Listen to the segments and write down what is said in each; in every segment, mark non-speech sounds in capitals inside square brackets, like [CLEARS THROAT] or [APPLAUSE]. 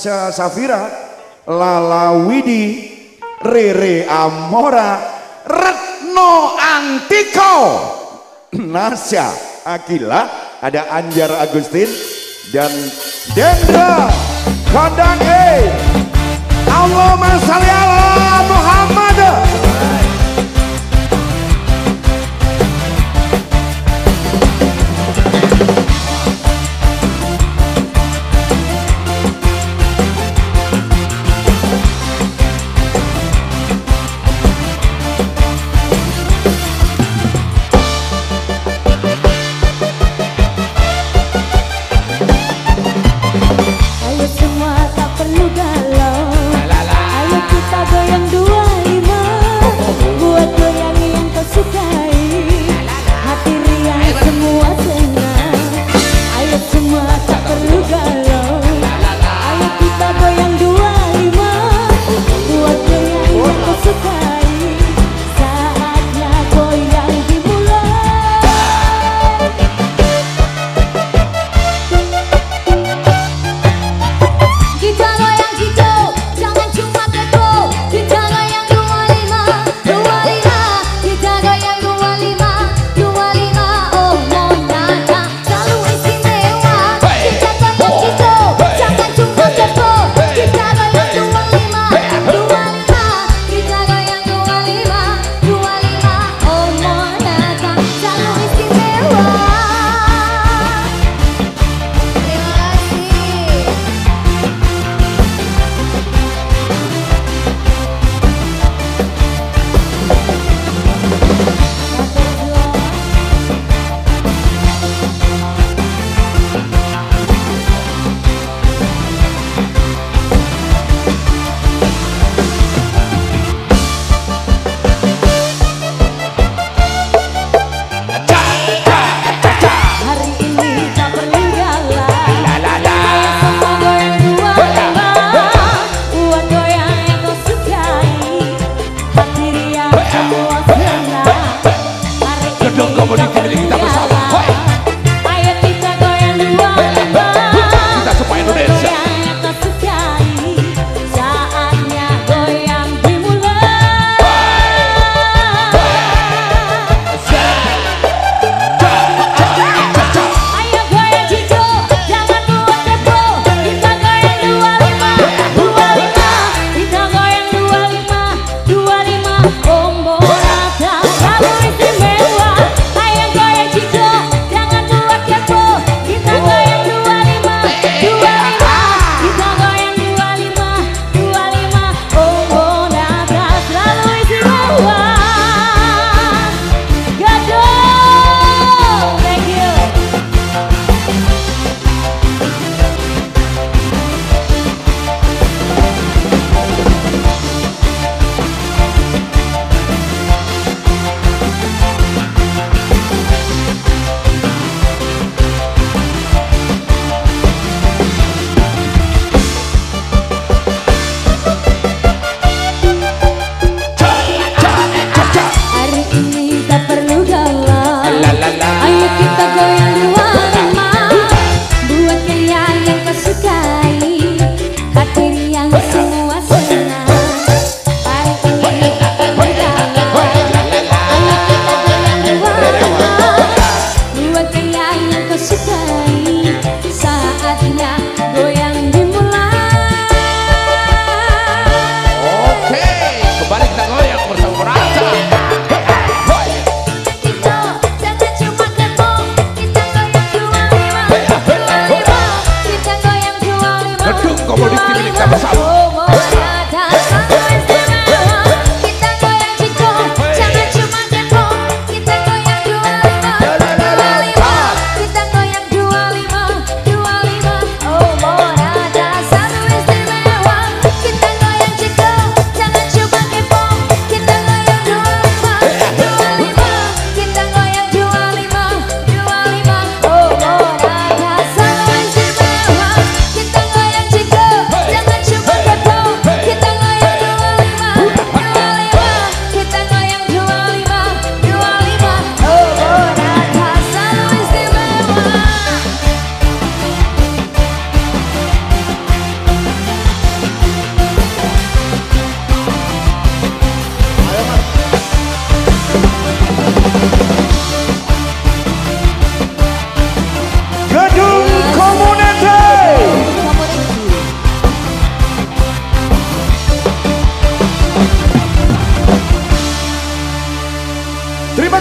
Safira Lala Widi, Rere Amora Retno Antiko. [CLEARS THROAT] Nasya Akila ada Anjar Agustin dan Dendra Kandang E Allahumma salli ala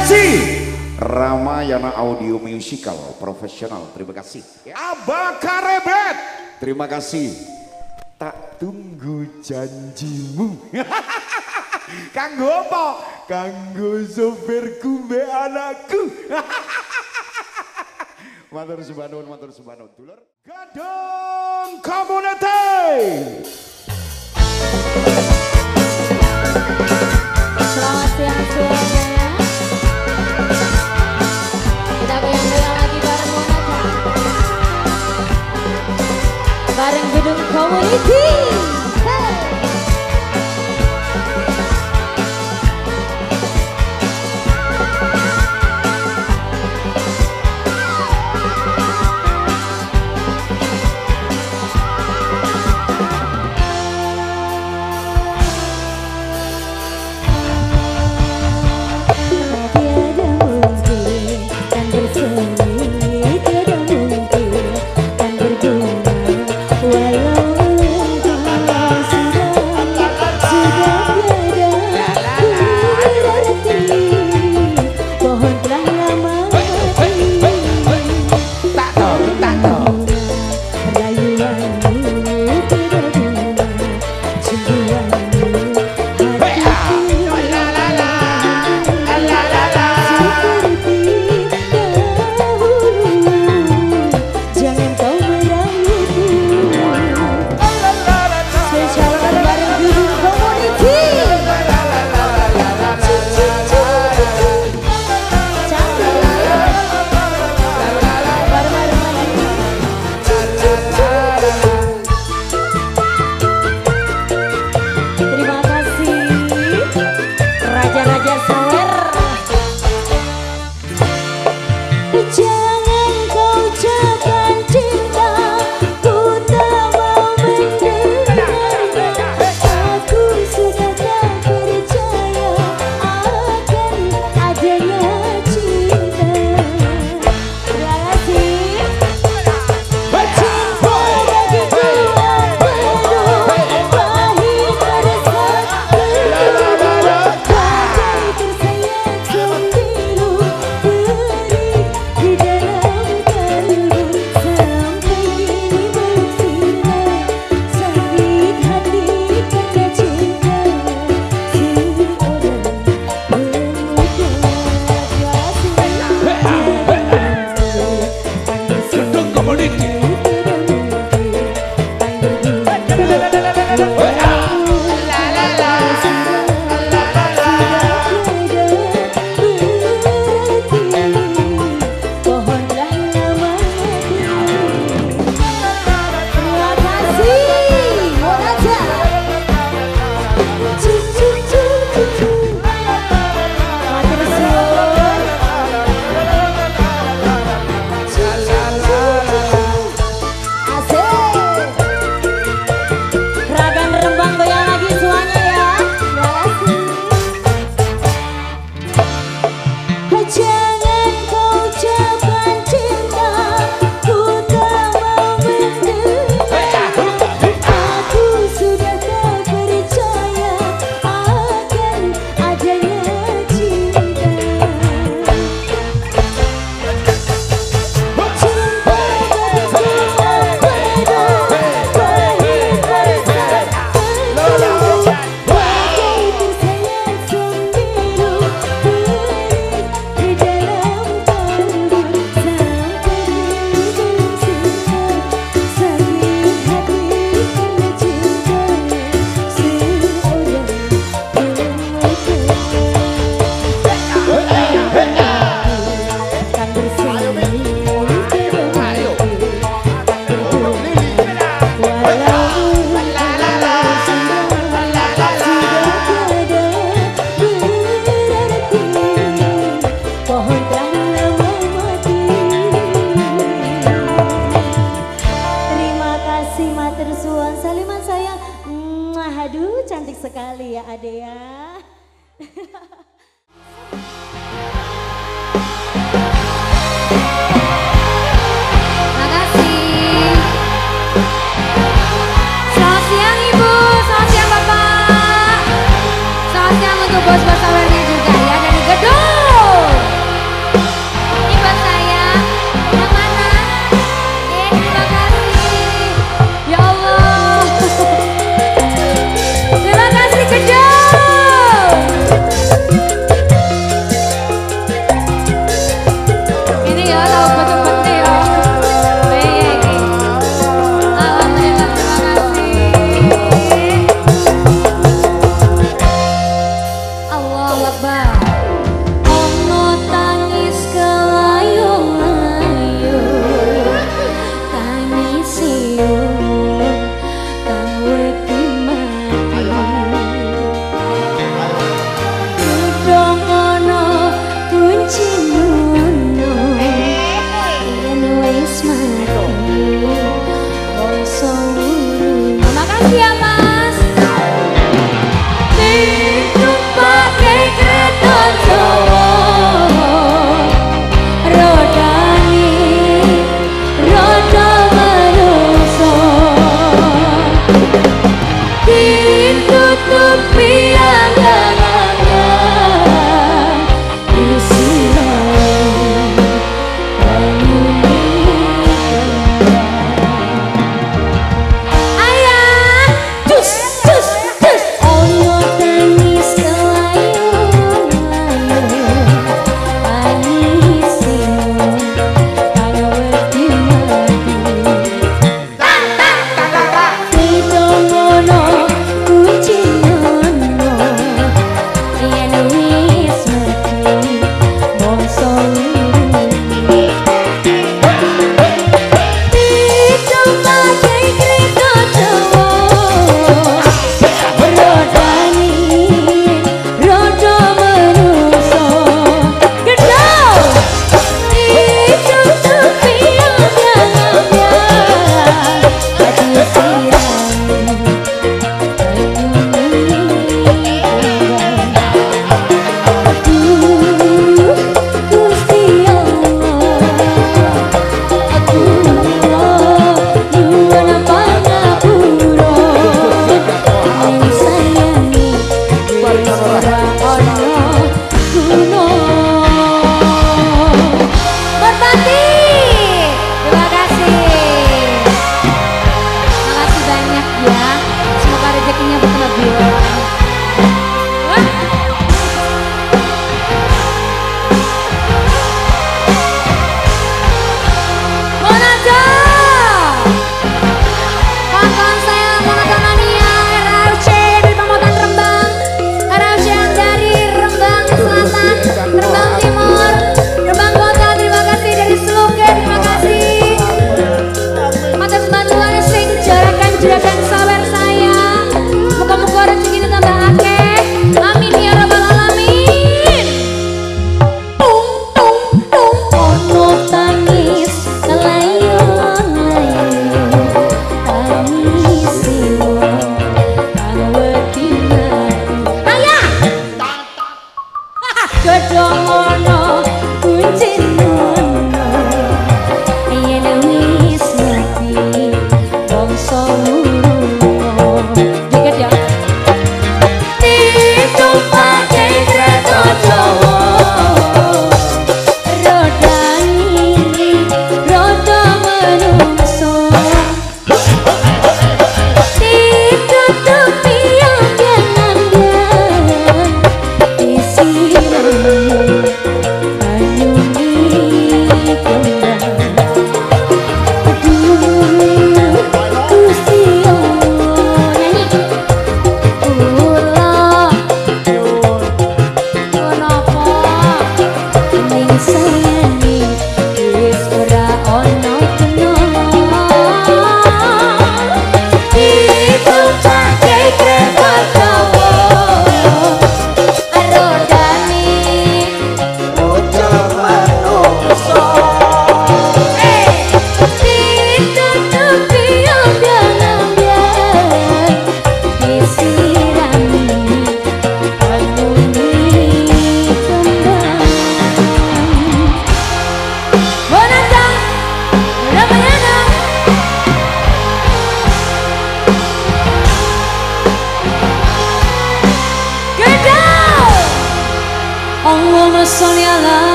kasih Ramayana Audio Musical Profesional. Terima kasih. Abakarebet. Terima kasih. Tak tunggu janjimu. [LAUGHS] Kanggo apa? Kanggo sopirku be anakku. [LAUGHS] matur subhanun, matur subhanun. Dulur. Gadong Community. Selamat siang siang. 我们一起。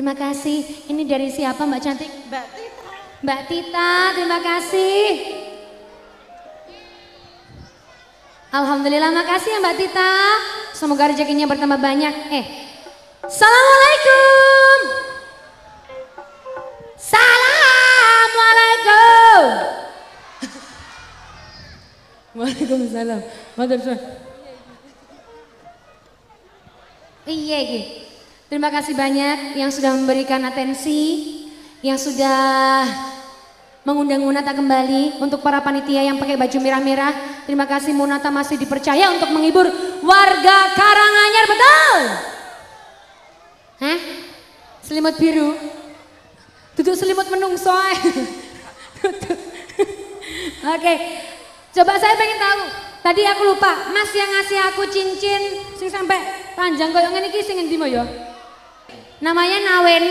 Terima kasih. Ini dari siapa Mbak cantik? Mbak Tita. Mbak Tita terima kasih. Alhamdulillah makasih ya Mbak Tita. Semoga rezekinya bertambah banyak. Eh Assalamualaikum. Assalamualaikum. [LAUGHS] Waalaikumsalam. Suwun. Iya, iya. Terima kasih banyak yang sudah memberikan atensi, yang sudah mengundang Munata kembali untuk para panitia yang pakai baju merah-merah. Terima kasih Munata masih dipercaya untuk menghibur warga Karanganyar, betul? Hah? Selimut biru? Duduk selimut menungso. soai. [LAUGHS] [LAUGHS] Oke, coba saya pengen tahu. Tadi aku lupa, Mas yang ngasih aku cincin sing sampai panjang koyo ngene iki sing endi ya? Namanya Nawen.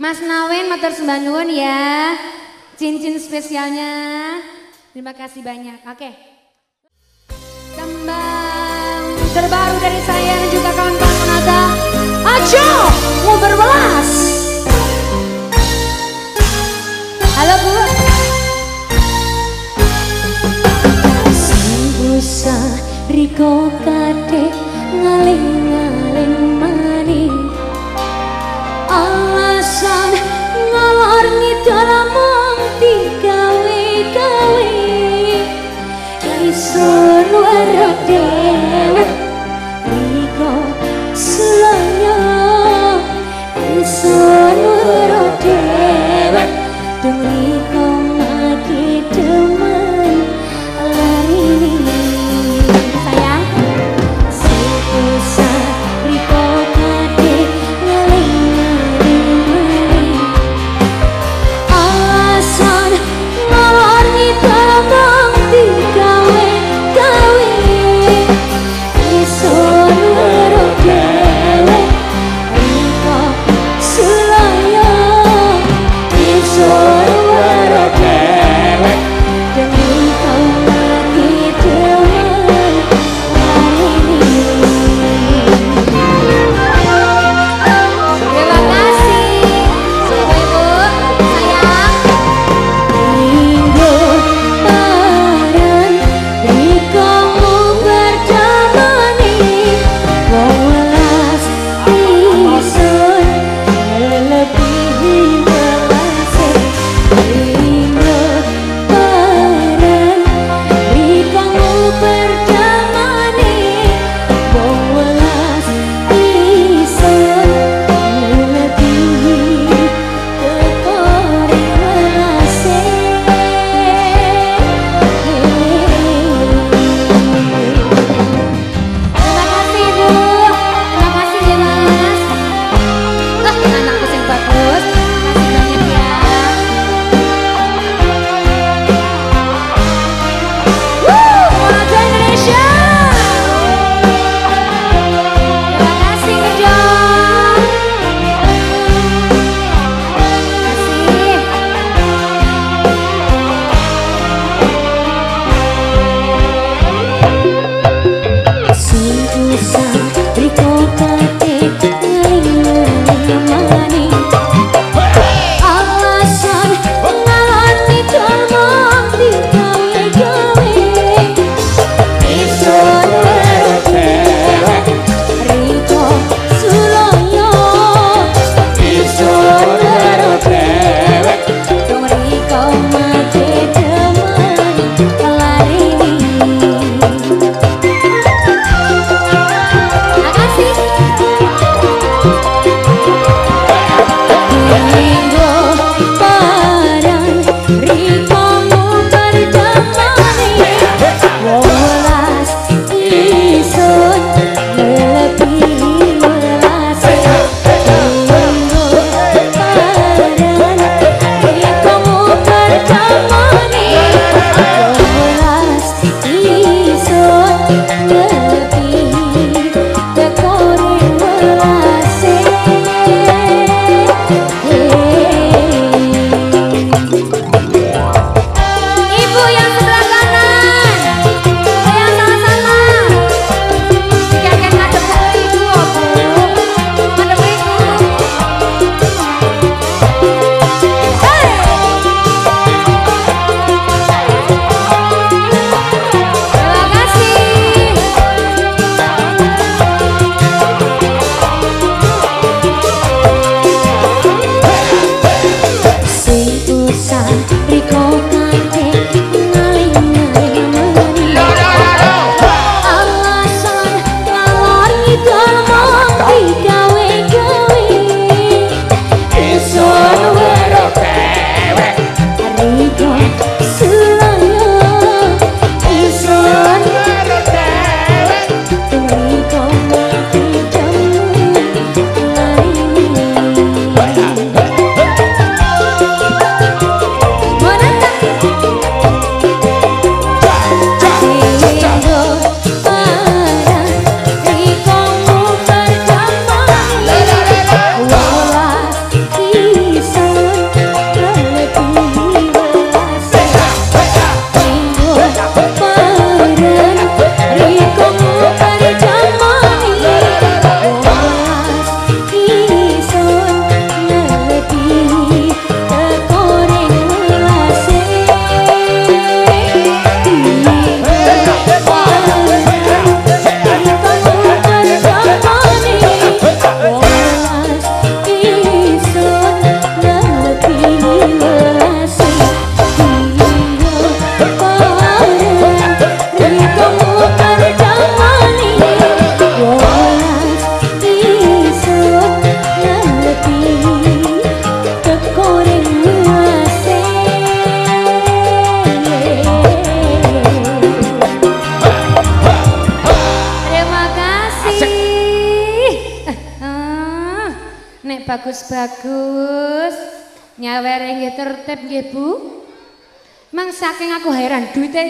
Mas Nawen, motor sembanuan ya. Cincin spesialnya. Terima kasih banyak. Oke. Tembang terbaru dari saya dan juga kawan-kawan penata. Ajo, mau berbelas. Halo Bu. Sang Riko Terus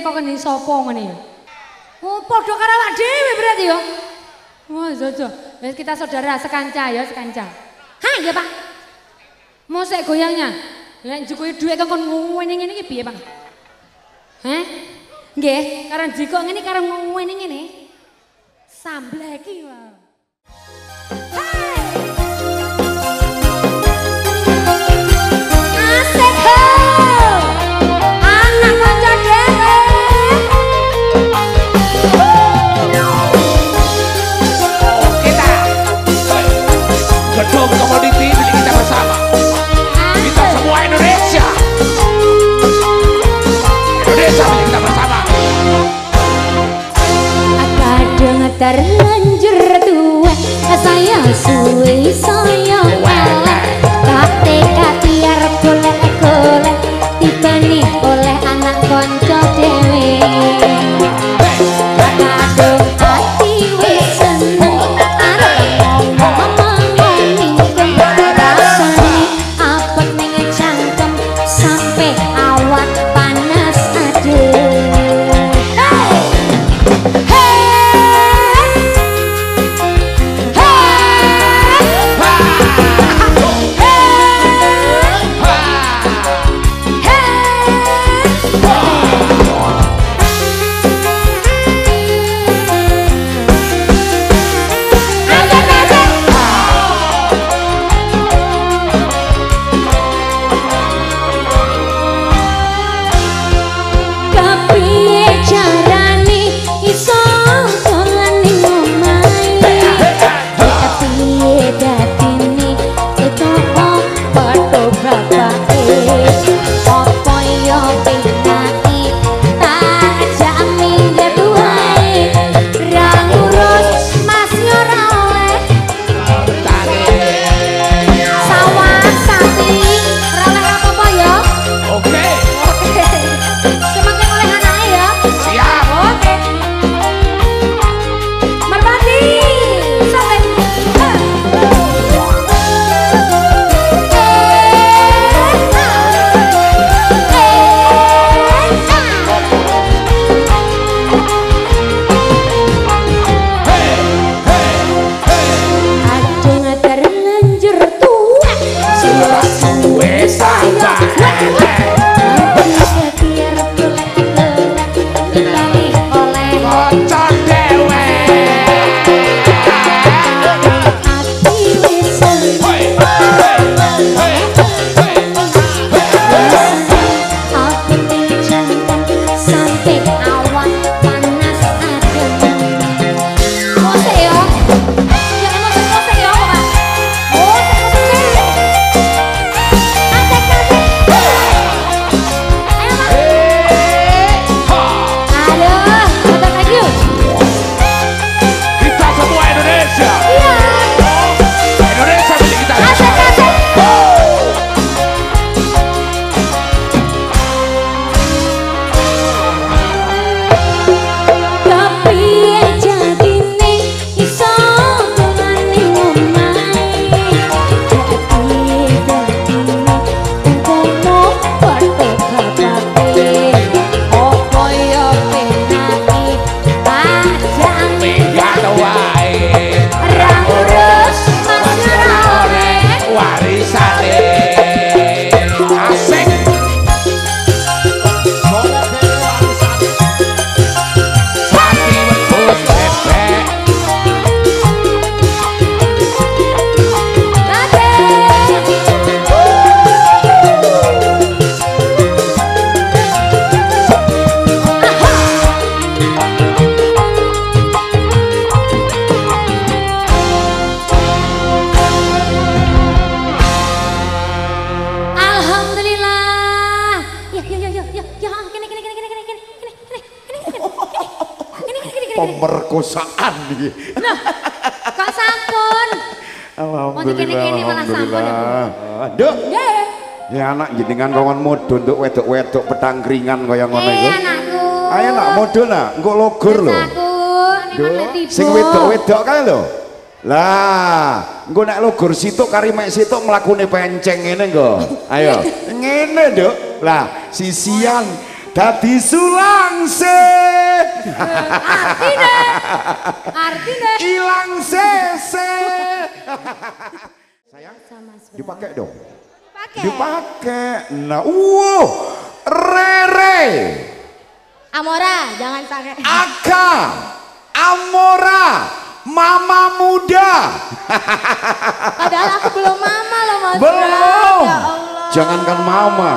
kok ngene sapa ngene ya? Oh, padha karo awak dhewe berarti ya. Wah, oh, jojo. Wis kita saudara sekanca ya, sekanca. Ha, iya, Pak. Mosek goyangnya. Lek njukuki dhuwit kok ngene ngene iki piye, Pak? Hah? Nggih, karo njikok ngene karo ngene ngene. Sambleki wae. 所以。Alhamdulillah, alhamdulillah. Aduh. Ya anak jenengan kawan modul untuk wedok-wedok petang keringan kaya ngono itu. Ayo nak modul nak, engko logor lho. Sing wedok-wedok kaya lo Lah, engko nak logur situ kari mek melakukan mlakune penceng ini engko. Ayo. [LAUGHS] Ngene, dok. Lah, sisian tadi sulang se. Artinya, artinya hilang se se. [LAUGHS] Sayang, dipakai dong. Pakai. Dipakai. Nah, wow. Rere. Amora, jangan pakai. Aka. Amora. Mama muda. [LAUGHS] Padahal aku belum mama loh Mas. Belum. Ya Allah. Jangankan mama,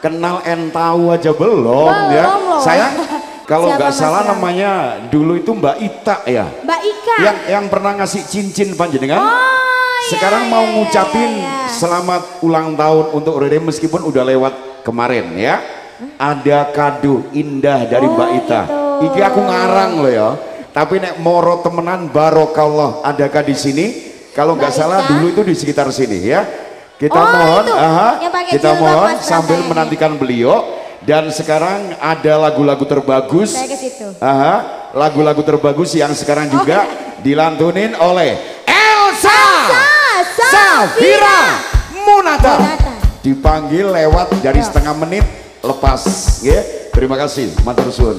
kenal en tahu aja belum, Belum ya. loh. Sayang, [LAUGHS] kalau nggak salah namanya dulu itu Mbak Ita ya. Mbak Ika. Yang yang pernah ngasih cincin panjenengan. Oh, iya, Sekarang iya, mau iya, ngucapin iya, iya. selamat ulang tahun untuk Rere meskipun udah lewat kemarin ya. Ada kado indah dari Oh, Mbak Ita. gitu. Iki aku ngarang loh ya. Tapi nek moro temenan barokallah adakah di sini? Kalau nggak salah Ita? dulu itu di sekitar sini ya. Kita Oh, mohon, aha, kita mohon sambil menantikan beliau dan sekarang ada lagu-lagu terbagus. Saya ke situ. Aha, lagu-lagu terbagus yang sekarang juga [LAUGHS] dilantunin oleh Elsa, Elsa Safira Munata. Munata. Dipanggil lewat dari setengah menit lepas, ya. Terima kasih, matur suwun.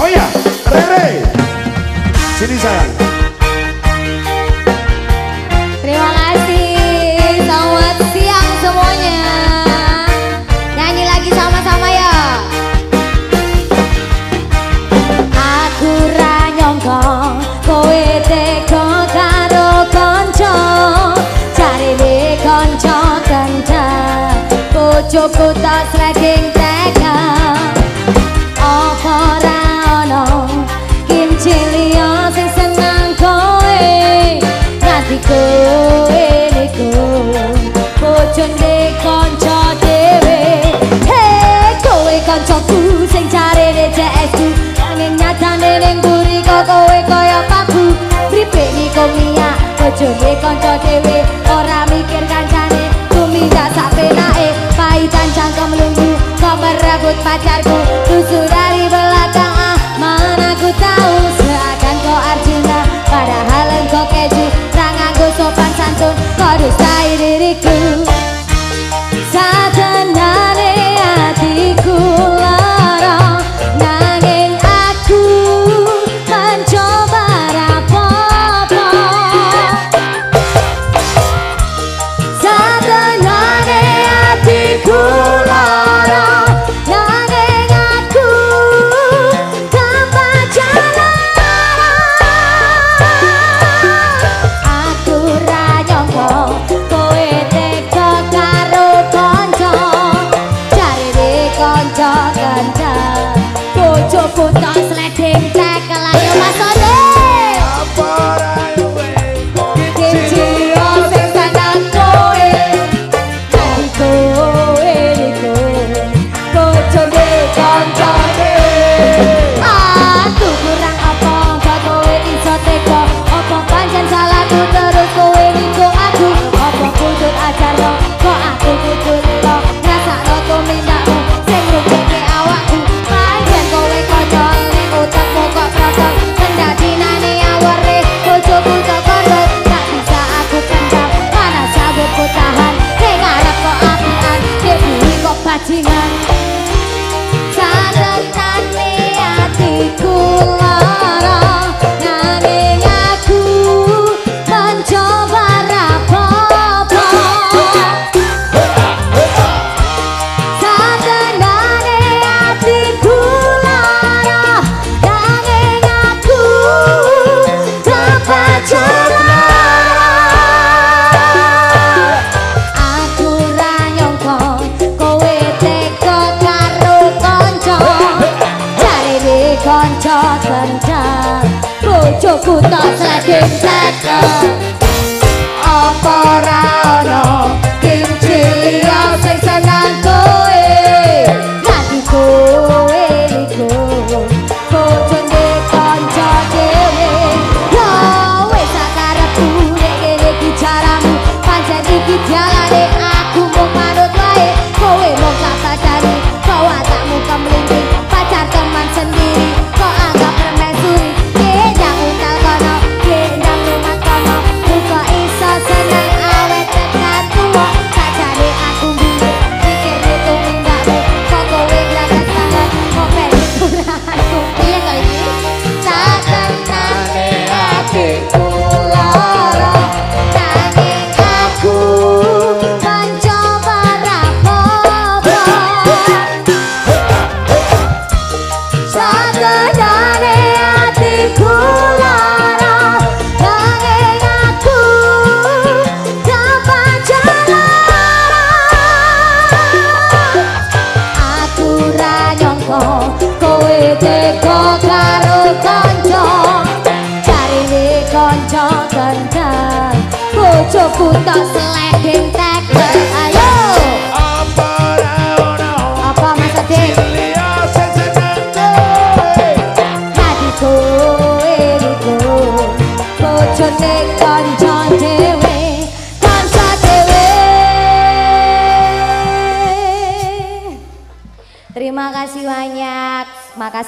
Oh ya, Rere. Sini sayang. Bojoku tak sreging tega. Apa ora ono? Kimchi liya sing seneng kowe Nganti kowe niku bojone kanca dhewe. Hei kowe kancaku sing jarene JSU Nanging nyatane ning mburi kok kowe kaya pabu Pripe niku Mia bojone kanca dhewe. Ora mikir kancane ikut pacarku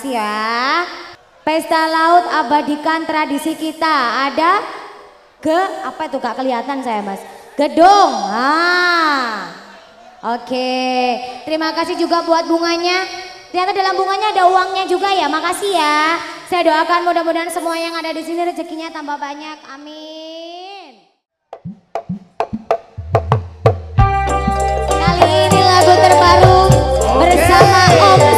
kasih ya. Pesta laut abadikan tradisi kita. Ada ke apa itu gak kelihatan saya mas. Gedung. Ah. Oke. Terima kasih juga buat bunganya. Ternyata dalam bunganya ada uangnya juga ya. Makasih ya. Saya doakan mudah-mudahan semua yang ada di sini rezekinya tambah banyak. Amin. Kali ini lagu terbaru bersama Om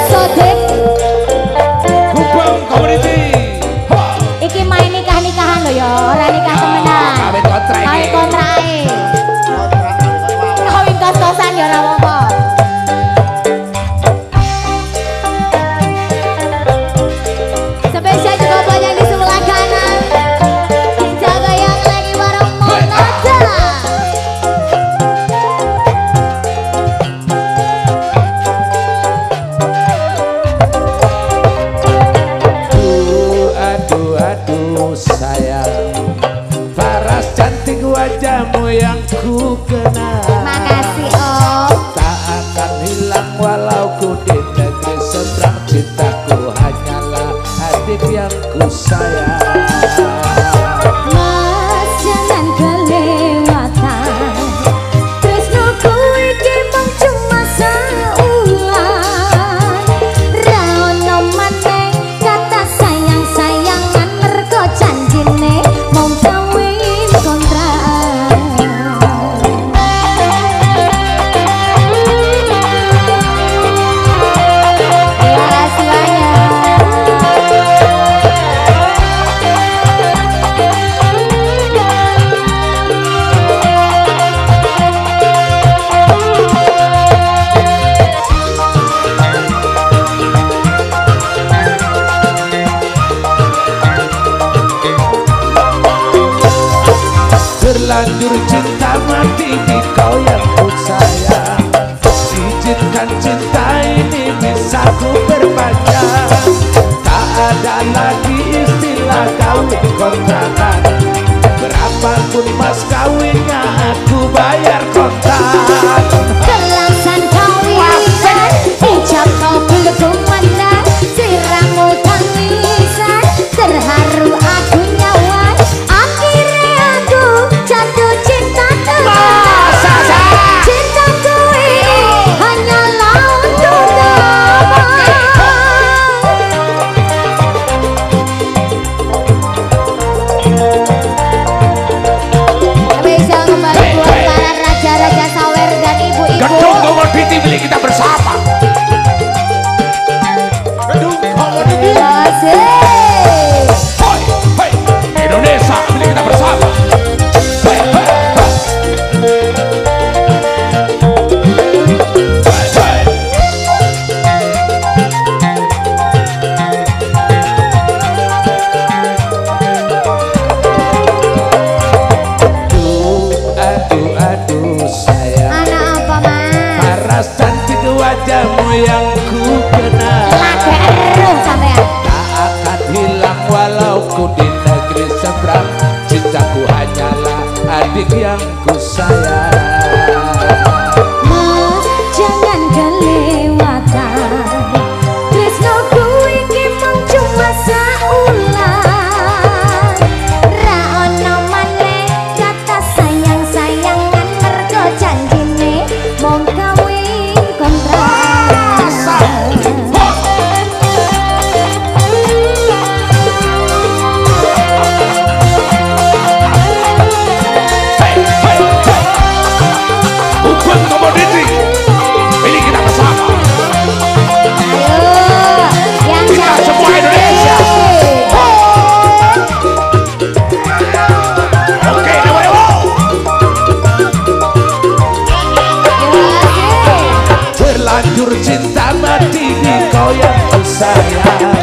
sayang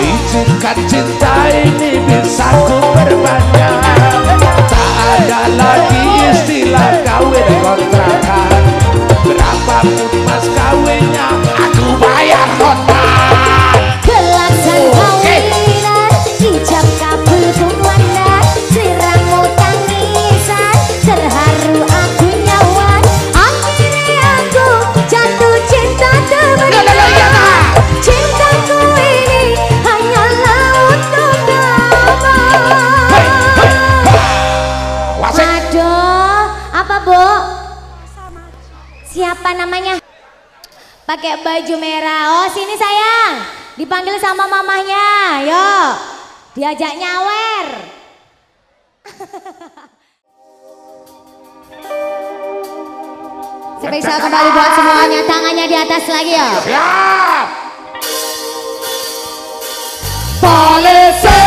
Izinkan cinta ini bisa ku perpanjang Tak ada lagi istilah kawin kontrakan. Berapapun mas kawinnya aku bayar kontrak. apa namanya? Pakai baju merah. Oh, sini sayang. Dipanggil sama mamahnya. Yo. Diajak nyawer. [LAUGHS] Spesial kembali buat semuanya. Tangannya di atas lagi ya. Siap. Polisi.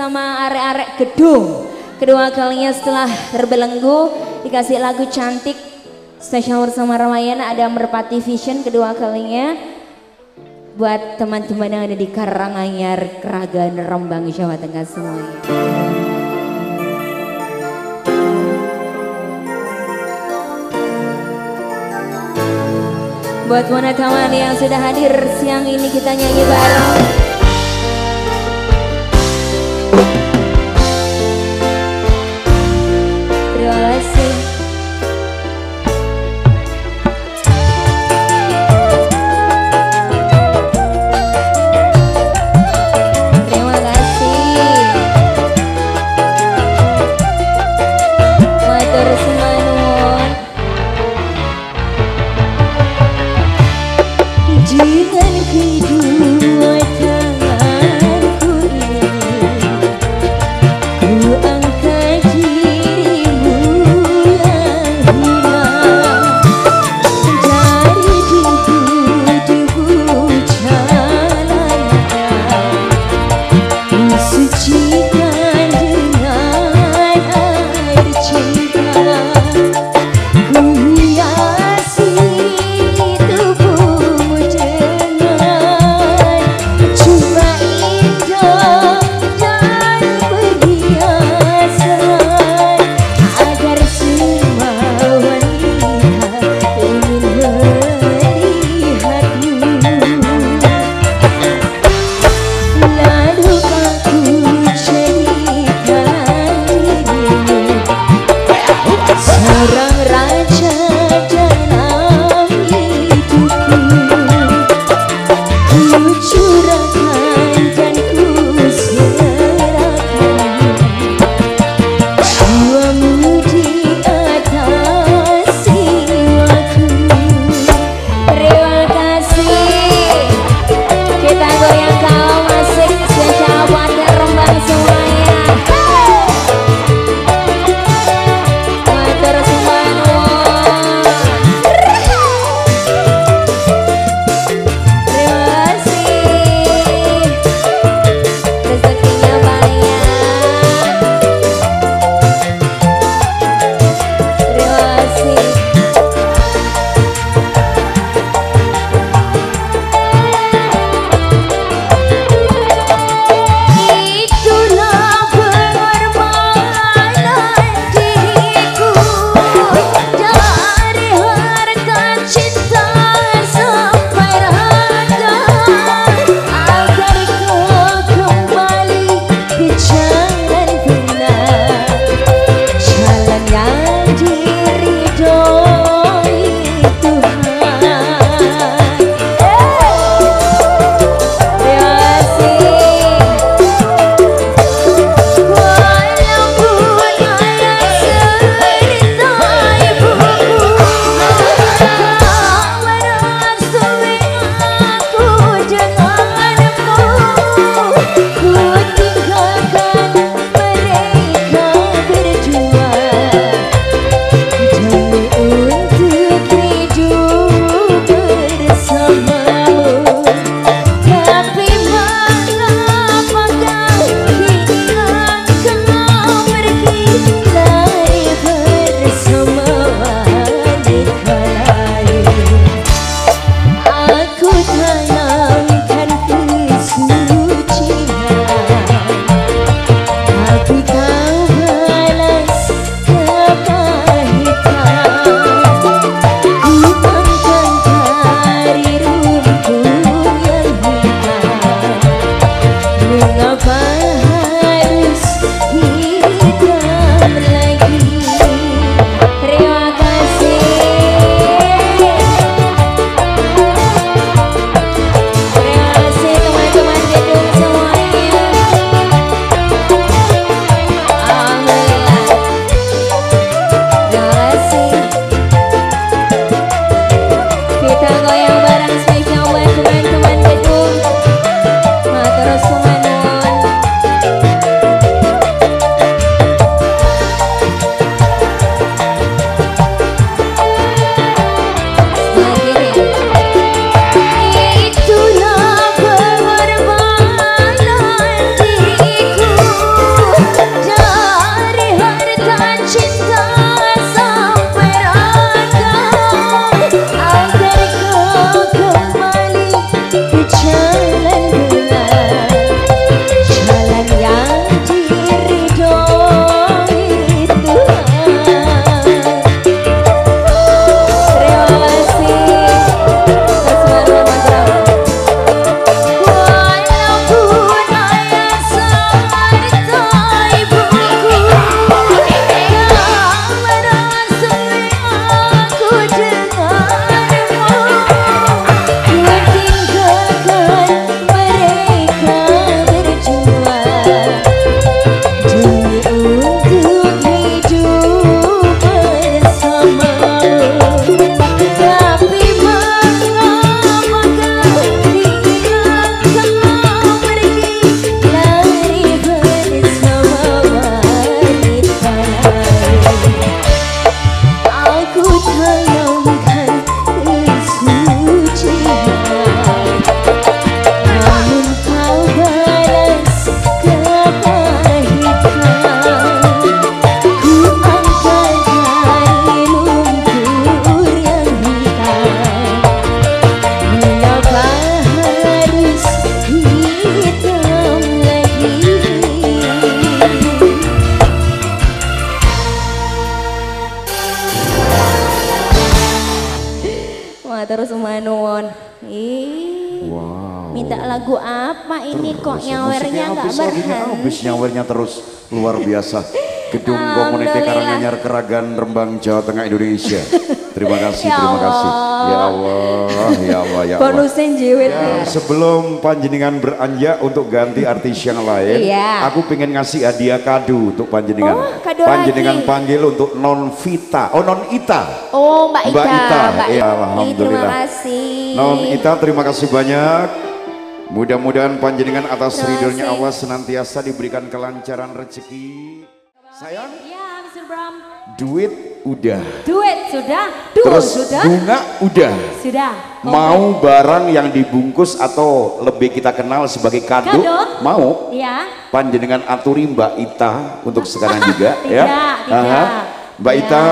Bersama arek-arek gedung. Kedua kalinya setelah terbelenggu dikasih lagu cantik spesial bersama Ramayana ada Merpati Vision kedua kalinya buat teman-teman yang ada di Karanganyar, Keragan, Rembang, Jawa Tengah semuanya. Buat teman yang sudah hadir siang ini kita nyanyi bareng. Nyawernya terus luar biasa. Gedung Komuniti. Karanganyar Keragan Rembang Jawa Tengah Indonesia. Terima kasih, Ya terima kasih. Ya Allah, ya Allah, ya Allah. Bonusnya jiwit Ya, sebelum panjenengan beranjak untuk ganti artis yang lain, Iya. aku pengen ngasih hadiah kado untuk panjenengan. Oh, kado panjenengan lagi. panggil untuk Non Vita, oh Non Ita. Oh Mbak Ita, Mbak Ita, Mbak ya, Ita. alhamdulillah. Terima kasih. Non Ita terima kasih banyak. Mudah-mudahan panjenengan atas ridhonya. Allah senantiasa diberikan kelancaran rezeki. Sayang, Ya Mr. Bram. duit udah. Duit sudah, duit Terus sudah, bunga udah. sudah. Mau barang yang dibungkus atau lebih kita kenal sebagai kado? Kado? Mau? Ya. Panjenengan aturi Mbak Ita untuk sekarang juga [LAUGHS] ya. Tidak, tidak. Aha. Mbak Ya. Ita,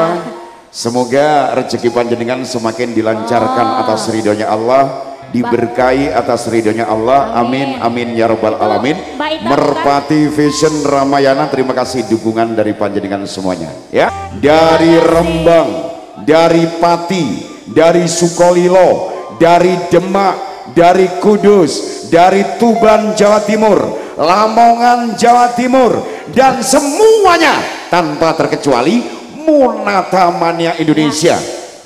semoga rezeki panjenengan semakin dilancarkan Oh. atas ridhonya Allah, diberkahi atas ridhonya Allah. Amin amin, ya rabbal alamin. Merpati Vision Ramayana, terima kasih dukungan dari panjenengan semuanya ya. Dari Rembang, dari Pati, dari Sukolilo, dari Demak, dari Kudus, dari Tuban Jawa Timur, Lamongan Jawa Timur dan semuanya tanpa terkecuali Monata Mania Indonesia.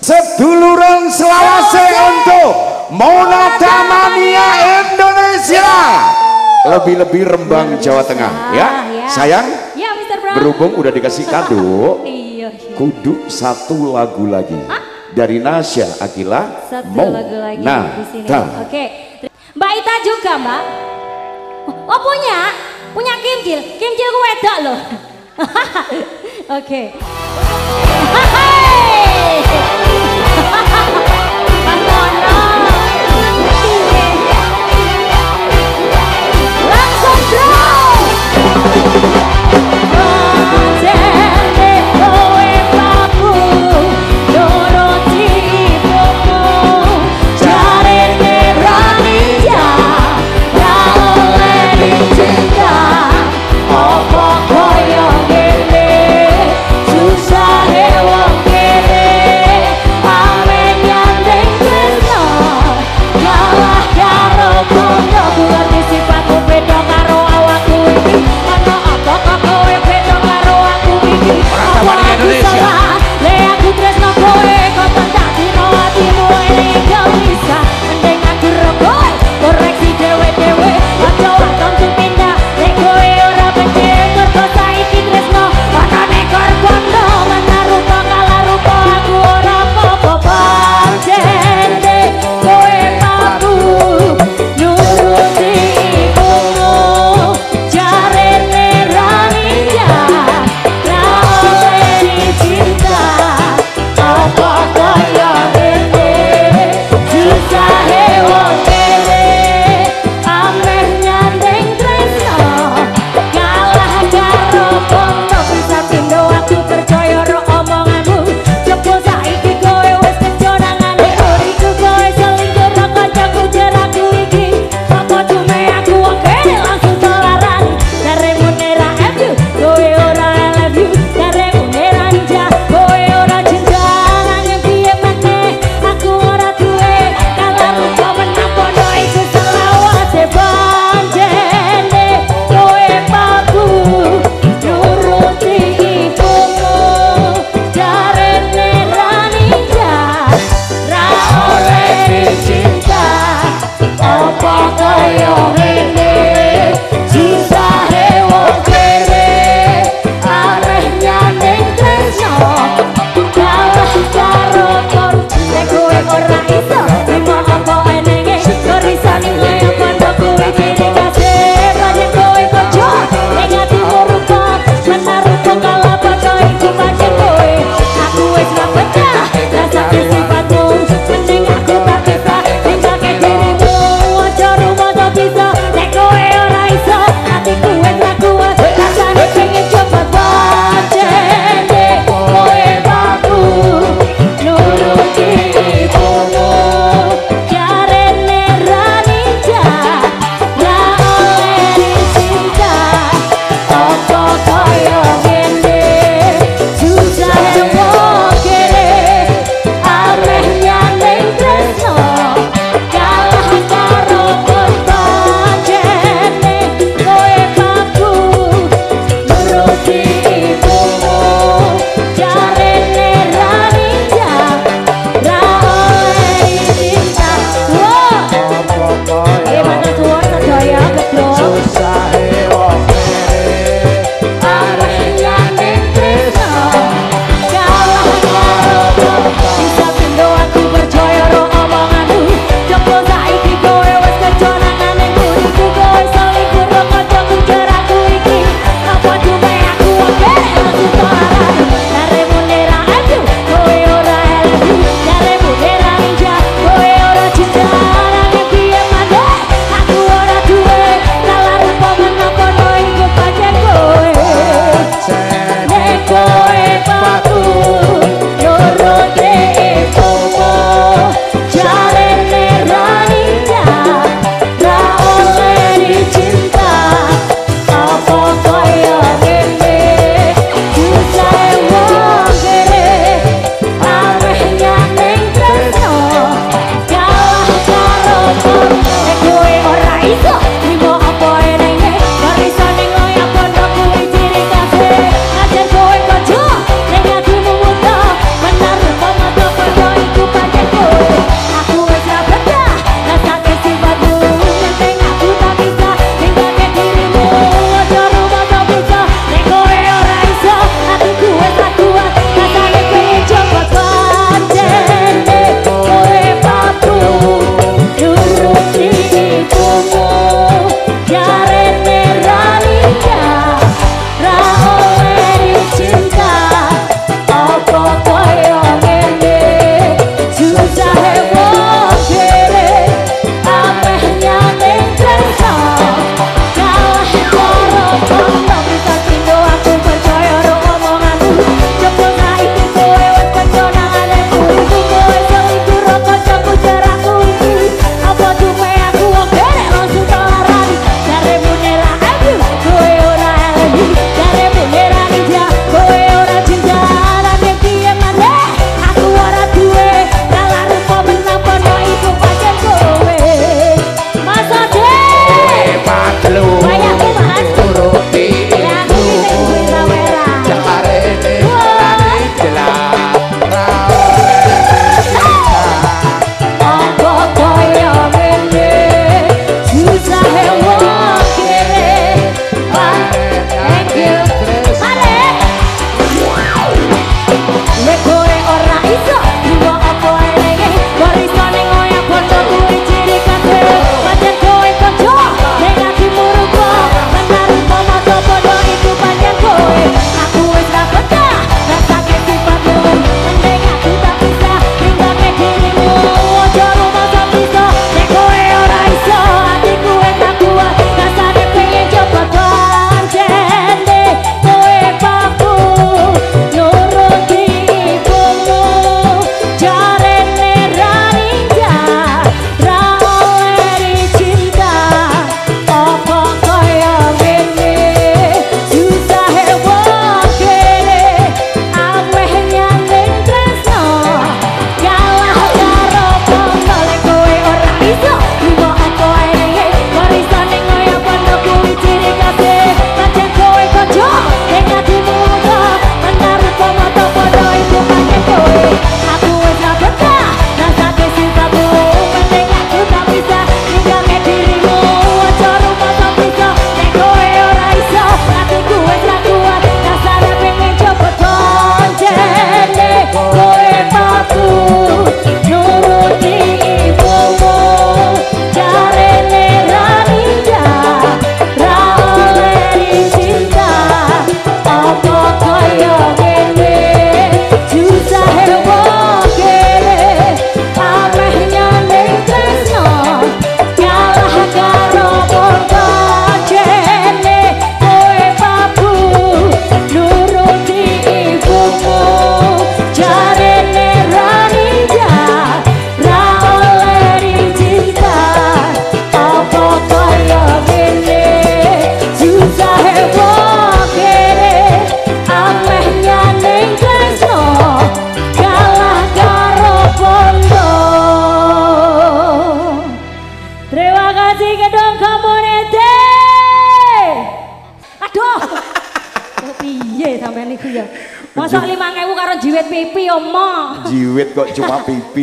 Seduluran selawase untuk Monata Mania Indonesia. Lebih-lebih Rembang Jawa Tengah ya. Ya. Sayang, Ya berhubung udah dikasih [LAUGHS] kado, Iya. iya. kudu satu lagu lagi dari Nasya Akila Satu lagu lagi Nah, di sini. dah. Oke. Mbak Ita juga, Mbak. Oh, punya? Punya Kim Jil. Kim Jil ku wedok loh. [LAUGHS] Oke. [LAUGHS] Hai.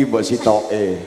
Pipi mbok sitoke.